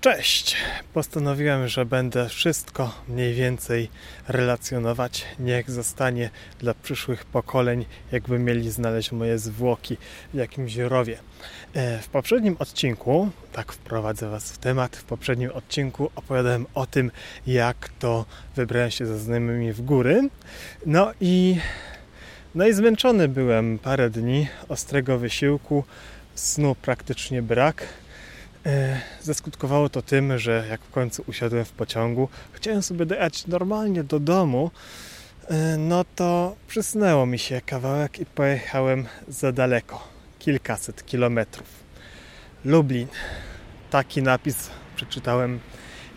Cześć! Postanowiłem, że będę wszystko mniej więcej relacjonować. Niech zostanie dla przyszłych pokoleń, jakby mieli znaleźć moje zwłoki w jakimś rowie. E, w poprzednim odcinku, tak wprowadzę Was w temat, w poprzednim odcinku opowiadałem o tym, jak to wybrałem się ze znajomymi w góry. No i, no i zmęczony byłem parę dni ostrego wysiłku, snu praktycznie brak zaskutkowało to tym, że jak w końcu usiadłem w pociągu, chciałem sobie dojechać normalnie do domu, e, no to przysnęło mi się kawałek i pojechałem za daleko, kilkaset kilometrów. Lublin. Taki napis przeczytałem,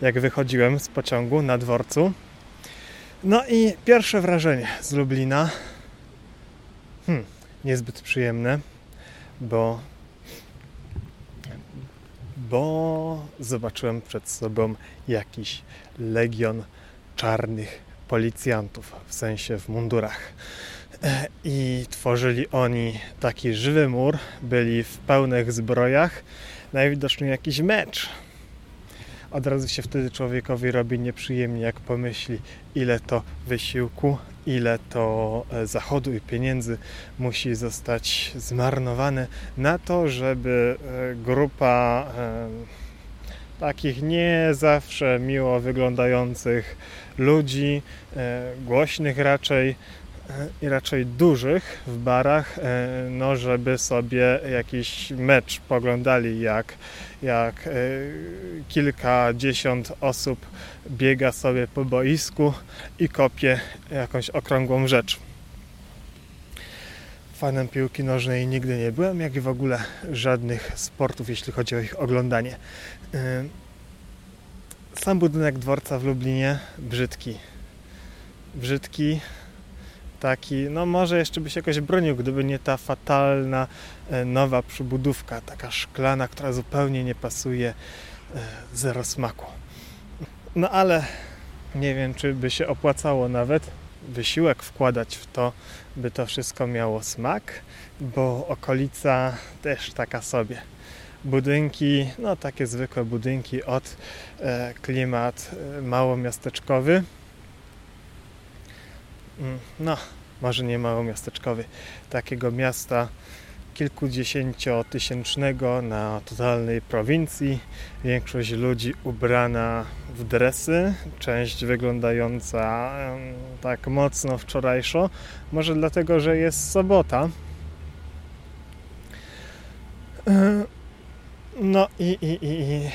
jak wychodziłem z pociągu na dworcu. No i pierwsze wrażenie z Lublina. Hmm, niezbyt przyjemne, bo bo zobaczyłem przed sobą jakiś legion czarnych policjantów, w sensie w mundurach. E, I tworzyli oni taki żywy mur, byli w pełnych zbrojach, najwidoczniej jakiś mecz. Od razu się wtedy człowiekowi robi nieprzyjemnie, jak pomyśli, ile to wysiłku, ile to e, zachodu i pieniędzy musi zostać zmarnowane na to, żeby e, grupa e, takich nie zawsze miło wyglądających ludzi, głośnych raczej, i raczej dużych w barach, e, no żeby sobie jakiś mecz poglądali, jak, jak e, kilkadziesiąt osób biega sobie po boisku i kopie jakąś okrągłą rzecz. Fanem piłki nożnej nigdy nie byłem, jak i w ogóle żadnych sportów, jeśli chodzi o ich oglądanie. E, sam budynek dworca w Lublinie brzydki. Brzydki, taki, no może jeszcze by się jakoś bronił, gdyby nie ta fatalna e, nowa przybudówka, taka szklana, która zupełnie nie pasuje, e, zero smaku. No ale nie wiem, czy by się opłacało nawet wysiłek wkładać w to, by to wszystko miało smak, bo okolica też taka sobie. Budynki, no takie zwykłe budynki od e, klimat mało miasteczkowy, no, może nie małomiasteczkowy, takiego miasta kilkudziesięciotysięcznego na totalnej prowincji. Większość ludzi ubrana w dresy, część wyglądająca tak mocno wczorajszo. Może dlatego, że jest sobota. E, no i, i, i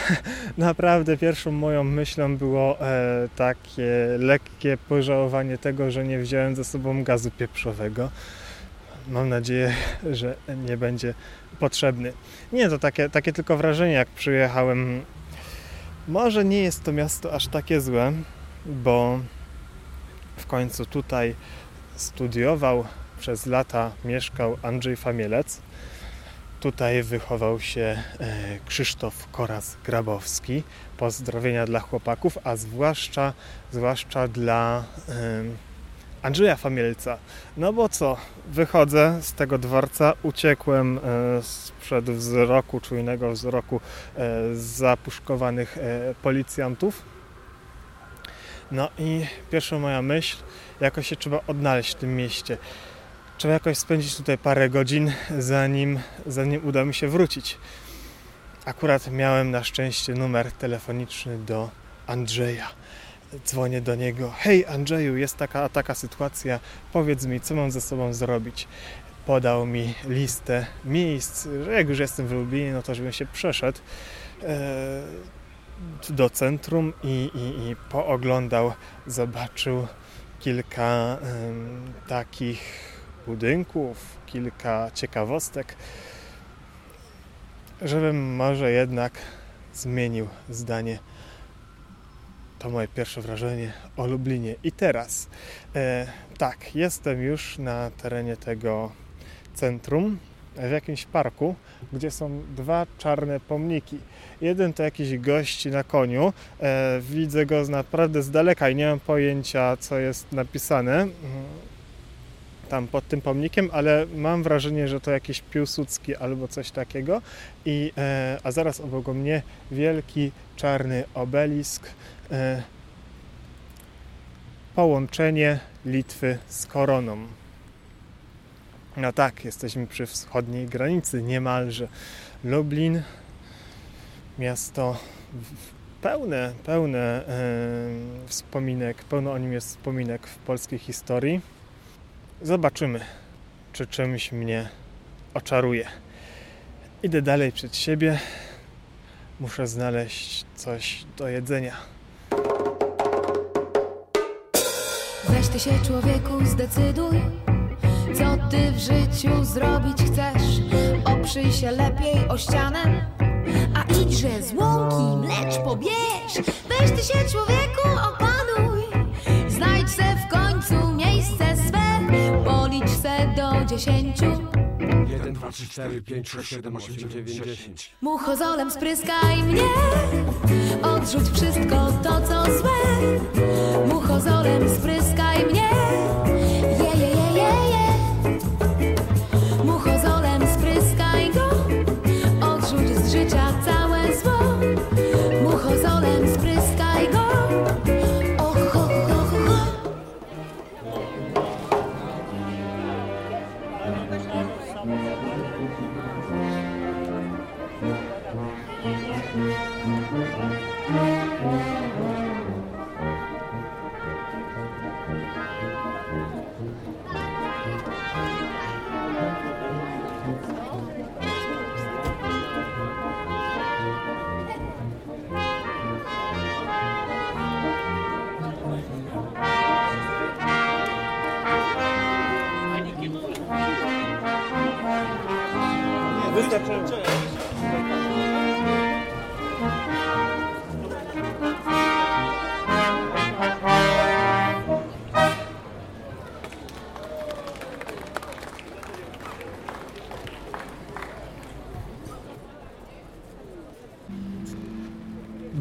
naprawdę pierwszą moją myślą było e, takie lekkie pożałowanie tego, że nie wziąłem ze sobą gazu pieprzowego. Mam nadzieję, że nie będzie potrzebny. Nie, to takie, takie tylko wrażenie, jak przyjechałem. Może nie jest to miasto aż takie złe, bo w końcu tutaj studiował, przez lata mieszkał Andrzej Famielec Tutaj wychował się e, Krzysztof Koras-Grabowski. Pozdrowienia dla chłopaków, a zwłaszcza, zwłaszcza dla Andrzeja Famielca. No bo co, wychodzę z tego dworca, uciekłem e, sprzed wzroku, czujnego wzroku e, zapuszkowanych policjantów. No i pierwsza moja myśl, jakoś się trzeba odnaleźć w tym mieście trzeba jakoś spędzić tutaj parę godzin, zanim, zanim uda mi się wrócić. Akurat miałem na szczęście numer telefoniczny do Andrzeja. Dzwonię do niego. Hej Andrzeju, jest taka taka sytuacja. Powiedz mi, co mam ze sobą zrobić. Podał mi listę miejsc, że jak już jestem w Lublinie, no to żebym się przeszedł e, do centrum i, i, i pooglądał, zobaczył kilka takich budynków, kilka ciekawostek, żebym może jednak zmienił zdanie. To moje pierwsze wrażenie o Lublinie. I teraz, e, tak, jestem już na terenie tego centrum, w jakimś parku, gdzie są dwa czarne pomniki. Jeden to jakiś gość na koniu. E, widzę go naprawdę z daleka i nie mam pojęcia, co jest napisane tam pod tym pomnikiem, ale mam wrażenie, że to jakiś Piłsudski albo coś takiego. I, e, a zaraz obok mnie wielki czarny obelisk. E, połączenie Litwy z koroną. No tak, jesteśmy przy wschodniej granicy niemalże. Lublin, miasto pełne, pełne e, wspominek, pełno o nim jest wspominek w polskiej historii. Zobaczymy, czy czymś mnie oczaruje. Idę dalej przed siebie. Muszę znaleźć coś do jedzenia. Weź ty się człowieku zdecyduj, co ty w życiu zrobić chcesz. Oprzyj się lepiej o ścianę, a idźże z łąki mlecz pobierz. Weź ty się człowieku opanuj, dziesięciu. 1, 2, 3, 4, 5, 6, 7, 8, 9, 10. Muchozolem spryskaj mnie, odrzuć wszystko to co złe. Muchozolem spryskaj mnie, je, je, je, je, je.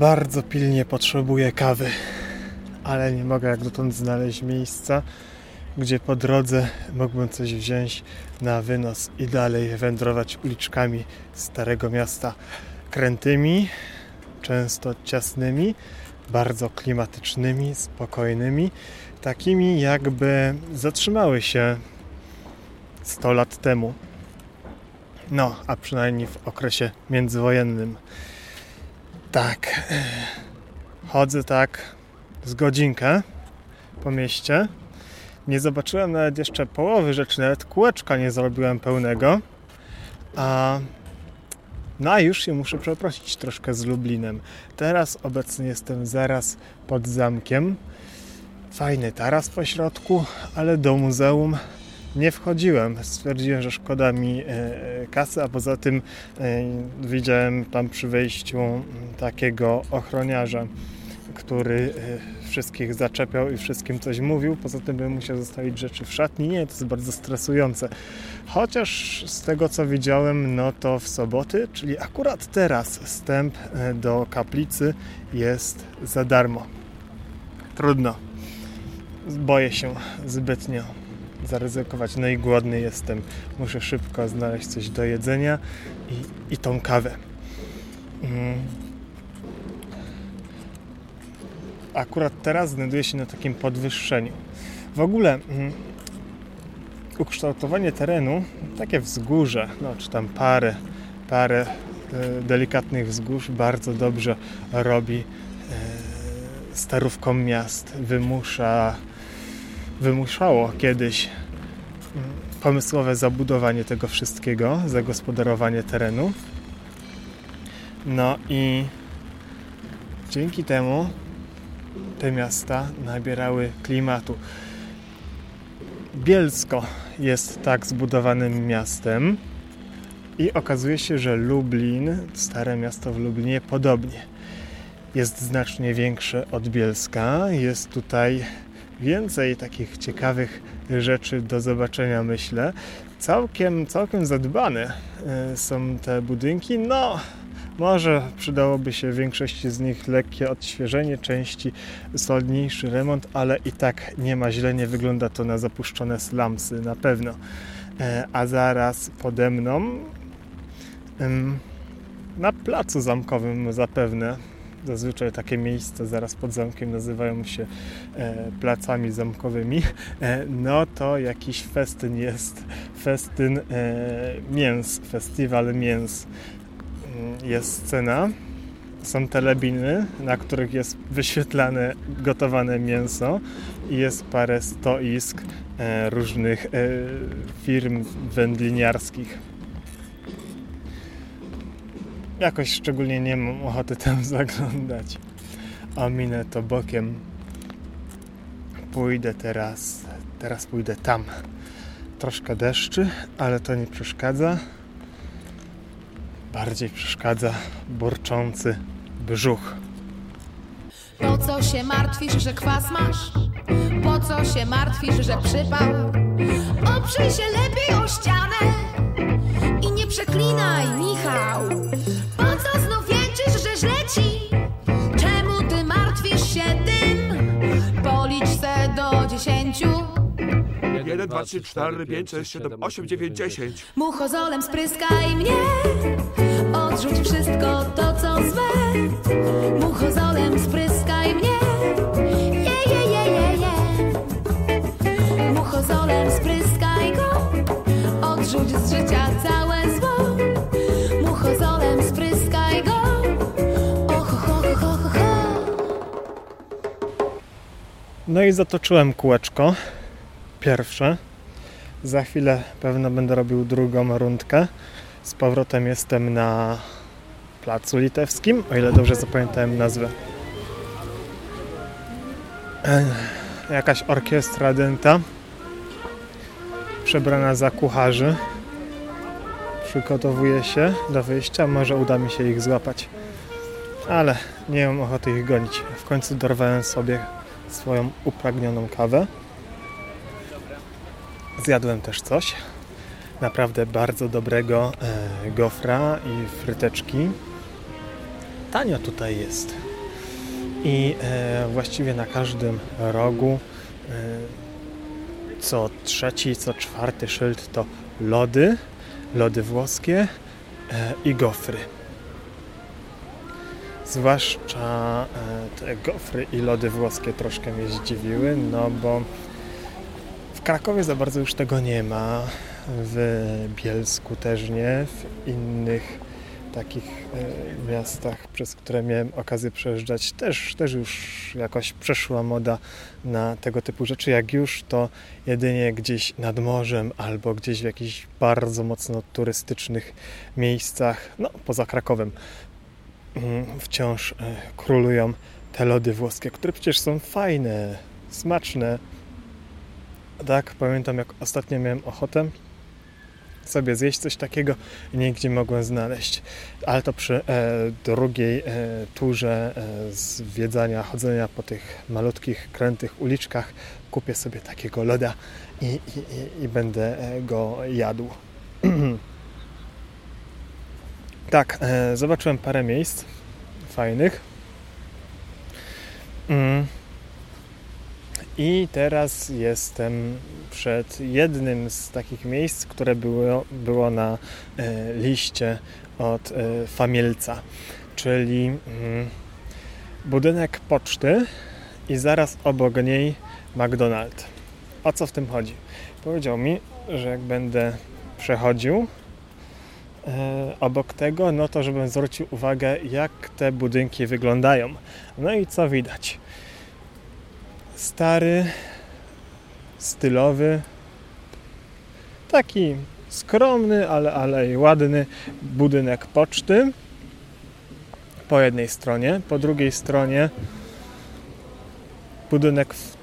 Bardzo pilnie potrzebuję kawy, ale nie mogę jak dotąd znaleźć miejsca, gdzie po drodze mógłbym coś wziąć na wynos i dalej wędrować uliczkami Starego Miasta krętymi, często ciasnymi, bardzo klimatycznymi, spokojnymi, takimi jakby zatrzymały się 100 lat temu. No, a przynajmniej w okresie międzywojennym. Tak. Chodzę tak z godzinkę po mieście. Nie zobaczyłem nawet jeszcze połowy rzeczy, nawet kółeczka nie zrobiłem pełnego. A no a już się muszę przeprosić troszkę z Lublinem. Teraz obecnie jestem zaraz pod zamkiem. Fajny taras po środku, ale do muzeum nie wchodziłem. Stwierdziłem, że szkoda mi e, e, kasy, a poza tym e, widziałem tam przy wejściu takiego ochroniarza, który wszystkich zaczepiał i wszystkim coś mówił. Poza tym bym musiał zostawić rzeczy w szatni. Nie, to jest bardzo stresujące. Chociaż z tego co widziałem, no to w soboty, czyli akurat teraz wstęp do kaplicy jest za darmo. Trudno. Boję się zbytnio zaryzykować. No i głodny jestem. Muszę szybko znaleźć coś do jedzenia i, i tą kawę. Mm. Akurat teraz znajduję się na takim podwyższeniu. W ogóle mm, ukształtowanie terenu, takie wzgórze, no czy tam parę, parę e, delikatnych wzgórz bardzo dobrze robi starówkom miast. Wymusza wymuszało kiedyś mm, pomysłowe zabudowanie tego wszystkiego, zagospodarowanie terenu. No i dzięki temu te miasta nabierały klimatu. Bielsko jest tak zbudowanym miastem i okazuje się, że Lublin, stare miasto w Lublinie, podobnie. Jest znacznie większe od Bielska. Jest tutaj więcej takich ciekawych rzeczy do zobaczenia, myślę. Całkiem, całkiem zadbane e, są te budynki. No, Może przydałoby się większości z nich lekkie odświeżenie części, solidniejszy remont, ale i tak nie ma źle, nie wygląda to na zapuszczone slamsy na pewno. E, a zaraz pode mną na placu zamkowym zapewne Zazwyczaj takie miejsca zaraz pod zamkiem nazywają się e, placami zamkowymi. E, no to jakiś festyn jest. Festyn e, mięs, festiwal mięs. Mm, jest scena, są telebiny, na których jest wyświetlane gotowane mięso i jest parę stoisk e, różnych e, firm wędliniarskich jakoś szczególnie nie mam ochoty tam zaglądać. Ominę to bokiem. Pójdę teraz, teraz pójdę tam. Troszkę deszczy, ale to nie przeszkadza. Bardziej przeszkadza burczący brzuch. Po co się martwisz, że kwas masz? Po co się martwisz, że przypał? Oprzyj się lepiej o ścianę i nie przeklinaj, Michał. Po co znów jęczysz, że źle ci? Czemu ty martwisz się tym? Policz se do dziesięciu. 1, 2, 3, 4, 5, 6, 7, 8, 9, 10. Muchozolem spryskaj mnie. Odrzuć wszystko to, co złe. No i zatoczyłem kółeczko. Pierwsze. Za chwilę pewno będę robił drugą rundkę. Z powrotem jestem na Placu Litewskim, o ile dobrze zapamiętałem nazwę. Jakaś orkiestra dęta przebrana za kucharzy przygotowuje się do wyjścia. Może uda mi się ich złapać. Ale nie mam ochoty ich gonić. W końcu dorwałem sobie swoją upragnioną kawę. Zjadłem też coś. Naprawdę bardzo dobrego e, gofra i fryteczki. Tanio tutaj jest. I e, właściwie na każdym rogu e, co trzeci, co czwarty szyld to lody, lody włoskie e, i gofry. Zwłaszcza e, te gofry i lody włoskie troszkę mnie zdziwiły, no bo w Krakowie za bardzo już tego nie ma, w Bielsku też nie, w innych takich e, miastach, przez które miałem okazję przejeżdżać, też, też już jakoś przeszła moda na tego typu rzeczy. Jak już, to jedynie gdzieś nad morzem albo gdzieś w jakichś bardzo mocno turystycznych miejscach, no poza Krakowem, wciąż e, królują te lody włoskie, które przecież są fajne, smaczne. Tak, pamiętam jak ostatnio miałem ochotę sobie zjeść coś takiego i nigdzie mogłem znaleźć. Ale to przy e, drugiej e, turze e, zwiedzania, chodzenia po tych malutkich, krętych uliczkach kupię sobie takiego loda i, i, i, i będę e, go jadł. tak, e, zobaczyłem parę miejsc fajnych. Mm. I teraz jestem przed jednym z takich miejsc, które było, było na e, liście od e, Famielca, czyli mm, budynek poczty i zaraz obok niej McDonald's. O co w tym chodzi? Powiedział mi, że jak będę przechodził obok tego, no to żebym zwrócił uwagę, jak te budynki wyglądają. No i co widać? Stary, stylowy, taki skromny, ale, ale i ładny budynek poczty po jednej stronie, po drugiej stronie budynek w,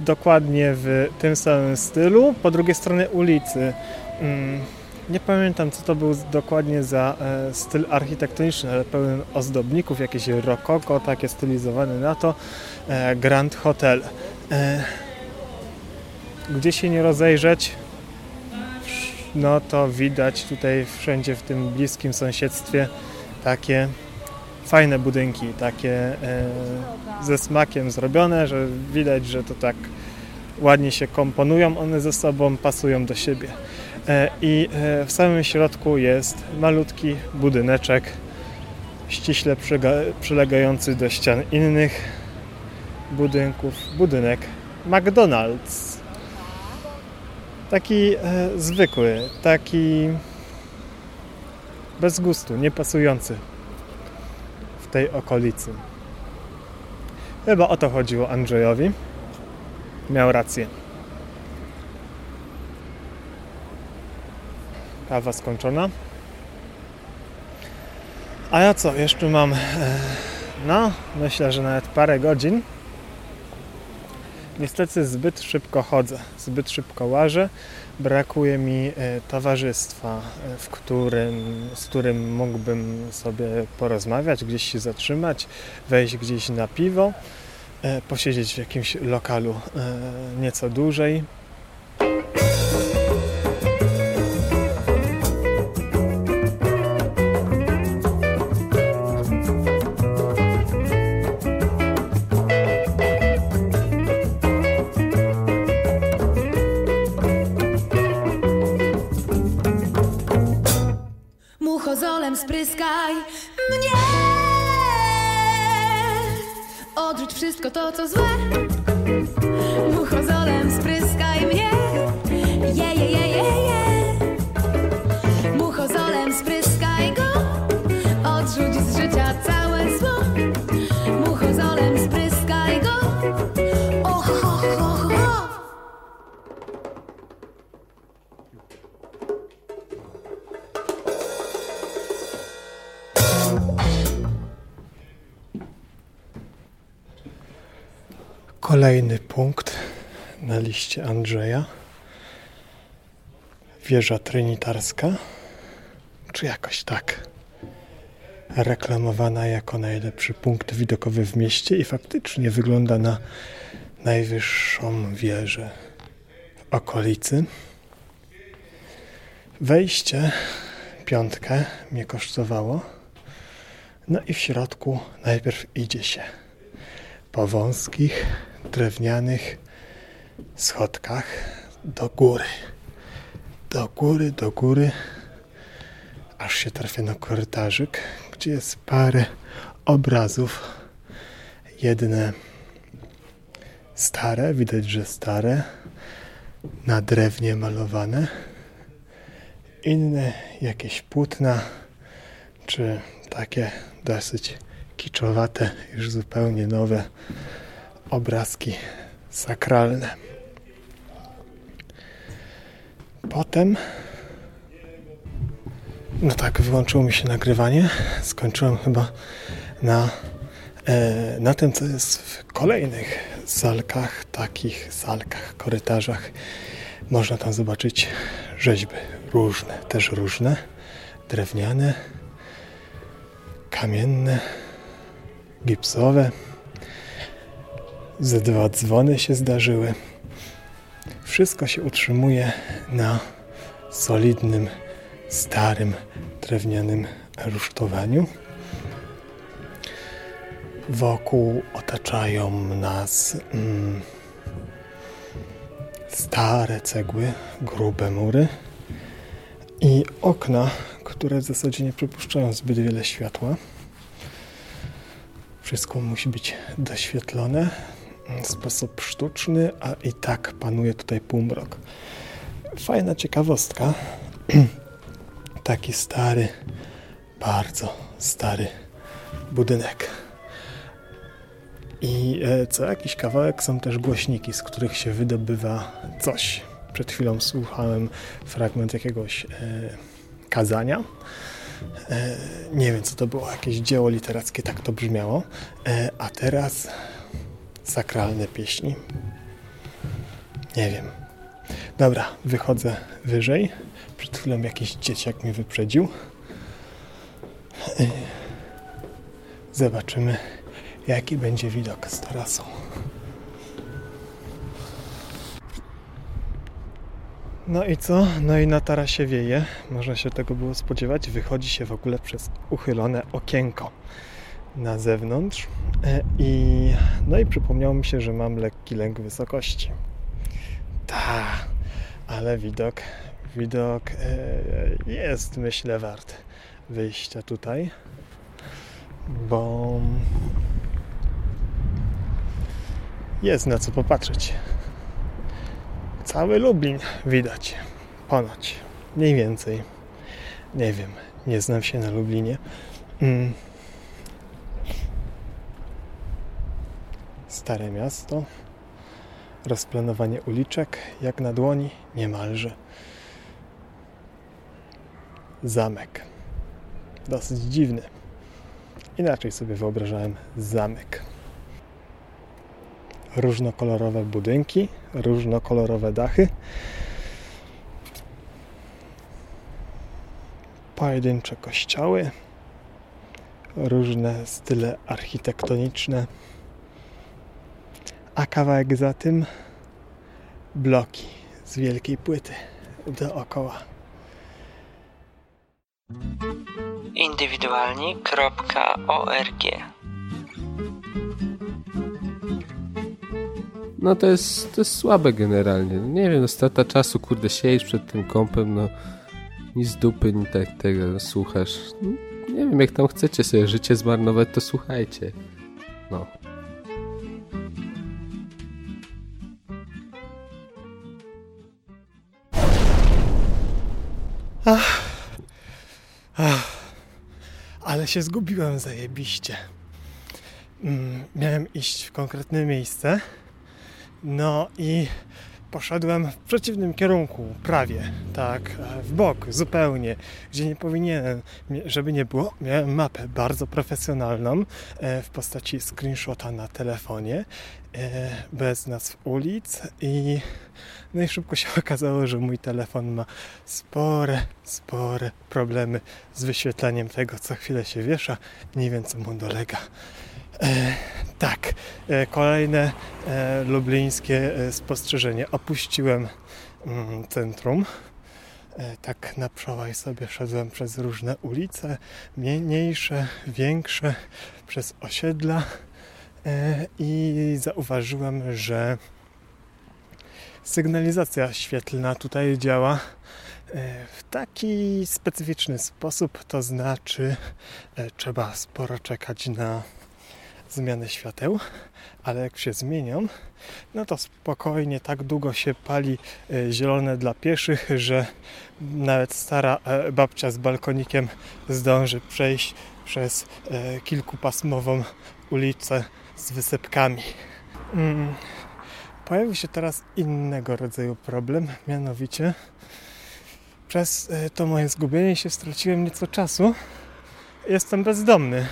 dokładnie w tym samym stylu, po drugiej stronie ulicy. Mm, nie pamiętam, co to był dokładnie za e, styl architektoniczny, ale pełen ozdobników, jakieś rokoko, takie stylizowane na to. E, Grand Hotel. E, gdzie się nie rozejrzeć, no to widać tutaj wszędzie w tym bliskim sąsiedztwie takie fajne budynki, takie e, ze smakiem zrobione, że widać, że to tak ładnie się komponują one ze sobą, pasują do siebie. E, I e, w samym środku jest malutki budyneczek, ściśle przylegający do ścian innych budynków, budynek McDonald's. Taki e, zwykły, taki bez gustu, niepasujący w tej okolicy. Chyba o to chodziło Andrzejowi. Miał rację. Kawa skończona. A ja co? Jeszcze mam, e, no, myślę, że nawet parę godzin. Niestety zbyt szybko chodzę, zbyt szybko łażę. Brakuje mi e, towarzystwa, e, w którym, z którym mógłbym sobie porozmawiać, gdzieś się zatrzymać, wejść gdzieś na piwo, posiedzieć w jakimś lokalu nieco dłużej. Wszystko to, co złe na liście Andrzeja. Wieża Trinitarska, czy jakoś tak. Reklamowana jako najlepszy punkt widokowy w mieście i faktycznie wygląda na najwyższą wieżę w okolicy. Wejście piątkę mnie kosztowało. No i w środku najpierw idzie się po wąskich drewnianych schodkach do góry. Do góry, do góry, aż się trafia na korytarzyk, gdzie jest parę obrazów. Jedne stare, widać, że stare, na drewnie malowane. Inne jakieś płótna, czy takie dosyć kiczowate, już zupełnie nowe obrazki sakralne. Potem, no tak, wyłączyło mi się nagrywanie. Skończyłem chyba na, e, na tym, co jest w kolejnych salkach, takich salkach, korytarzach. Można tam zobaczyć rzeźby różne, też różne, drewniane, kamienne, gipsowe. Ze dwa dzwony się zdarzyły. Wszystko się utrzymuje na solidnym, starym, drewnianym rusztowaniu. Wokół otaczają nas mm, stare cegły, grube mury i okna, które w zasadzie nie przypuszczają zbyt wiele światła. Wszystko musi być doświetlone w sposób sztuczny, a i tak panuje tutaj półmrok. Fajna ciekawostka. Taki stary, bardzo stary budynek. I e, co jakiś kawałek są też głośniki, z których się wydobywa coś. Przed chwilą słuchałem fragment jakiegoś e, kazania E, nie wiem, co to było, jakieś dzieło literackie, tak to brzmiało. E, a teraz sakralne pieśni. Nie wiem. Dobra, wychodzę wyżej. Przed chwilą jakiś dzieciak mnie wyprzedził. Zobaczymy, jaki będzie widok z tarasą. No i co? No i na tarasie wieje. Można się tego było spodziewać. Wychodzi się w ogóle przez uchylone okienko na zewnątrz. E, I, no i przypomniało mi się, że mam lekki lęk wysokości. Ta, ale widok, widok e, jest myślę wart wyjścia tutaj, bo jest na co popatrzeć. Cały Lublin widać, ponoć, mniej więcej. Nie wiem, nie znam się na Lublinie. Mm. Stare miasto, rozplanowanie uliczek jak na dłoni, niemalże. Zamek. Dosyć dziwny. Inaczej sobie wyobrażałem zamek. Różnokolorowe budynki, różnokolorowe dachy. Pojedyncze kościoły, różne style architektoniczne a kawałek za tym bloki z wielkiej płyty dookoła. Indywidualni.org No to jest, to jest słabe generalnie. Nie wiem, no strata czasu, kurde, siedzisz przed tym kąpem, no nic z dupy, ni tak tego słuchasz. No, nie wiem, jak tam chcecie sobie życie zmarnować, to słuchajcie. No. Ach, ach, ale się zgubiłem zajebiście. Mm, miałem iść w konkretne miejsce, no i poszedłem w przeciwnym kierunku, prawie, tak, w bok, zupełnie, gdzie nie powinienem, żeby nie było. Miałem mapę bardzo profesjonalną e, w postaci screenshota na telefonie, e, bez nazw ulic i no i szybko się okazało, że mój telefon ma spore, spore problemy z wyświetlaniem tego, co chwilę się wiesza. Nie wiem, co mu dolega. E, tak, e, kolejne e, lublińskie spostrzeżenie. Opuściłem mm, centrum. Tak na przełaj sobie szedłem przez różne ulice, mniejsze, większe, przez osiedla i zauważyłem, że sygnalizacja świetlna tutaj działa w taki specyficzny sposób, to znaczy trzeba sporo czekać na zmiany świateł, ale jak się zmienią, no to spokojnie tak długo się pali e, zielone dla pieszych, że nawet stara e, babcia z balkonikiem zdąży przejść przez e, kilkupasmową ulicę z wysepkami. Mm. Pojawił się teraz innego rodzaju problem, mianowicie przez to moje zgubienie się straciłem nieco czasu. Jestem bezdomny.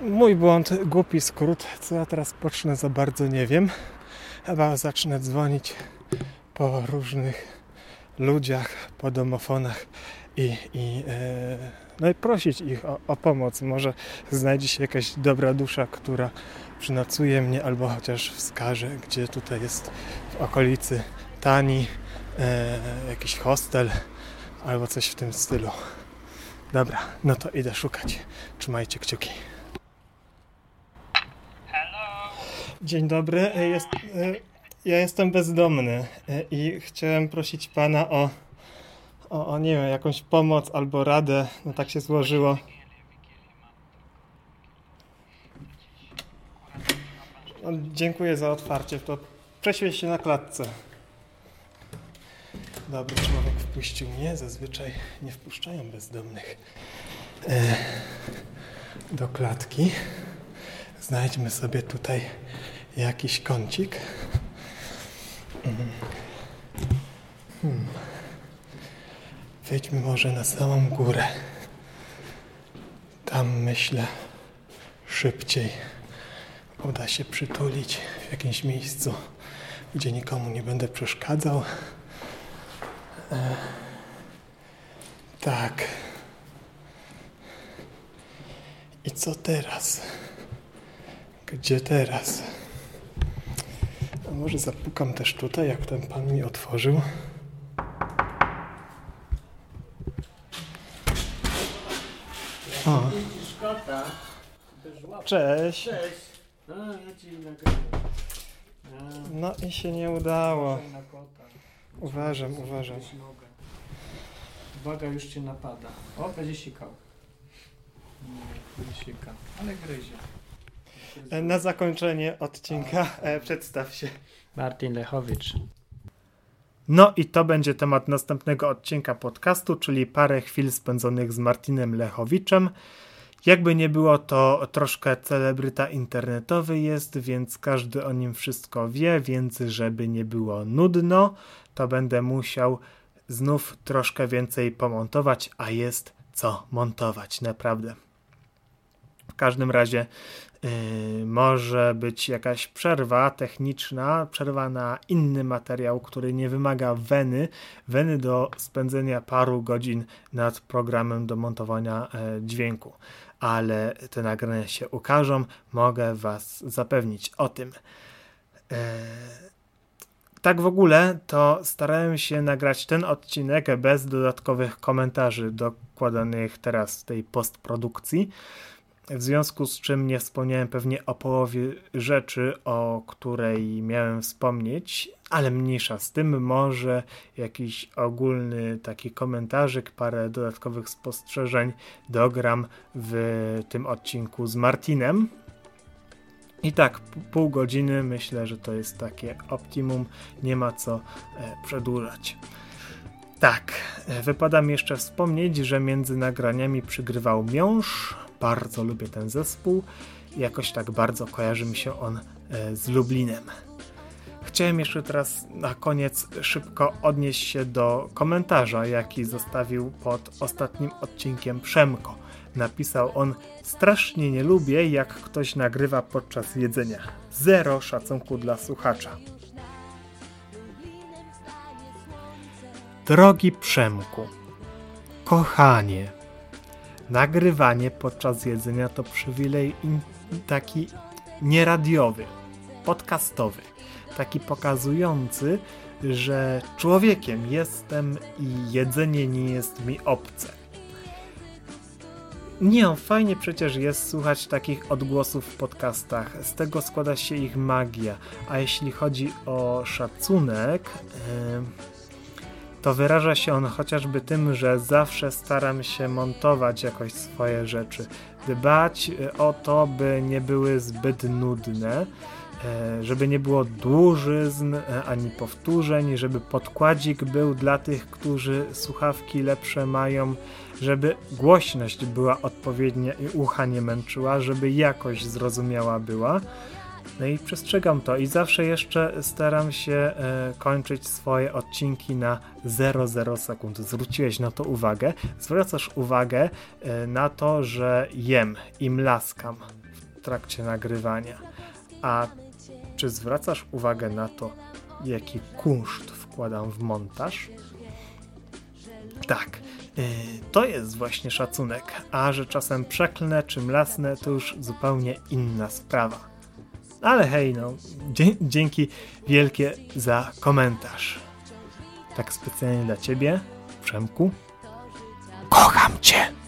Mój błąd, głupi skrót. Co ja teraz pocznę za bardzo nie wiem. Chyba zacznę dzwonić po różnych ludziach, po domofonach i, i, e, no i prosić ich o, o, pomoc. Może znajdzie się jakaś dobra dusza, która przynocuje mnie albo chociaż wskaże, gdzie tutaj jest w okolicy tani e, jakiś hostel albo coś w tym stylu. Dobra, no to idę szukać. Trzymajcie kciuki. Dzień dobry. E, jest, e, ja jestem bezdomny e, i chciałem prosić pana o, o, o, nie wiem, jakąś pomoc albo radę. No tak się złożyło. No, dziękuję za otwarcie. To prześwieć się na klatce. Dobry człowiek wpuścił mnie. Zazwyczaj nie wpuszczają bezdomnych e, do klatki. Znajdźmy sobie tutaj jakiś kącik. Hmm. Wejdźmy może na samą górę. Tam myślę szybciej uda się przytulić w jakimś miejscu, gdzie nikomu nie będę przeszkadzał. E, tak. I co teraz? Gdzie teraz? A może zapukam też tutaj, jak ten pan mi otworzył. O, cześć. Nagrałem. No i się nie udało. Uważam, uważam. Uwaga, już cię napada. O, będzie sikał. Nie, nie sika, ale gryzie. E, Na zakończenie odcinka e, przedstaw się. Martin Lechowicz. No i to będzie temat następnego odcinka podcastu, czyli parę chwil spędzonych z Martinem Lechowiczem. Jakby nie było, to troszkę celebryta internetowy jest, więc każdy o nim wszystko wie, więc żeby nie było nudno, to będę musiał znów troszkę więcej pomontować, a jest co montować, naprawdę. W każdym razie Yy, może być jakaś przerwa techniczna, przerwa na inny materiał, który nie wymaga weny, weny do spędzenia paru godzin nad programem do montowania e, dźwięku. Ale te nagrania się ukażą, mogę Was zapewnić o tym. E, tak w ogóle to starałem się nagrać ten odcinek bez dodatkowych komentarzy dokładanych teraz w tej postprodukcji. W związku z czym nie wspomniałem pewnie o połowie rzeczy, o której miałem wspomnieć, ale mniejsza z tym, może jakiś ogólny taki komentarzyk, parę dodatkowych spostrzeżeń dogram w tym odcinku z Martinem. I tak, pół godziny myślę, że to jest takie optimum, nie ma co e, przedłużać. Tak, e, wypada mi jeszcze wspomnieć, że między nagraniami przygrywał miąż, bardzo lubię ten zespół jakoś tak bardzo kojarzy mi się on e, z Lublinem. Chciałem jeszcze teraz na koniec szybko odnieść się do komentarza, jaki zostawił pod ostatnim odcinkiem Przemko. Napisał on: Strasznie nie lubię, jak ktoś nagrywa podczas jedzenia. Zero szacunku dla słuchacza. Drogi Przemku, kochanie, nagrywanie podczas jedzenia to przywilej taki nieradiowy, podcastowy, taki pokazujący, że człowiekiem jestem i jedzenie nie jest mi obce. Nie, fajnie przecież jest słuchać takich odgłosów w podcastach. Z tego składa się ich magia. A jeśli chodzi o szacunek, to wyraża się on chociażby tym, że zawsze staram się montować jakoś swoje rzeczy, dbać e, o to, by nie były zbyt nudne, żeby nie było dłużyzn e, ani powtórzeń, żeby podkładzik był dla tych, którzy słuchawki lepsze mają, żeby głośność była odpowiednia i ucha nie męczyła, żeby jakość zrozumiała była. No i przestrzegam to i zawsze jeszcze staram się e, kończyć swoje odcinki na 0,0 sekund. Zwróciłeś na to uwagę. Zwracasz uwagę e, na to, że jem i mlaskam w trakcie nagrywania. A czy zwracasz uwagę na to, jaki kunszt wkładam w montaż? Tak, e, to jest właśnie szacunek, a że czasem przeklnę czy mlasnę, to już zupełnie inna sprawa. Ale hej, no, dzięki wielkie za komentarz. Tak specjalnie dla ciebie, Przemku. Kocham cię!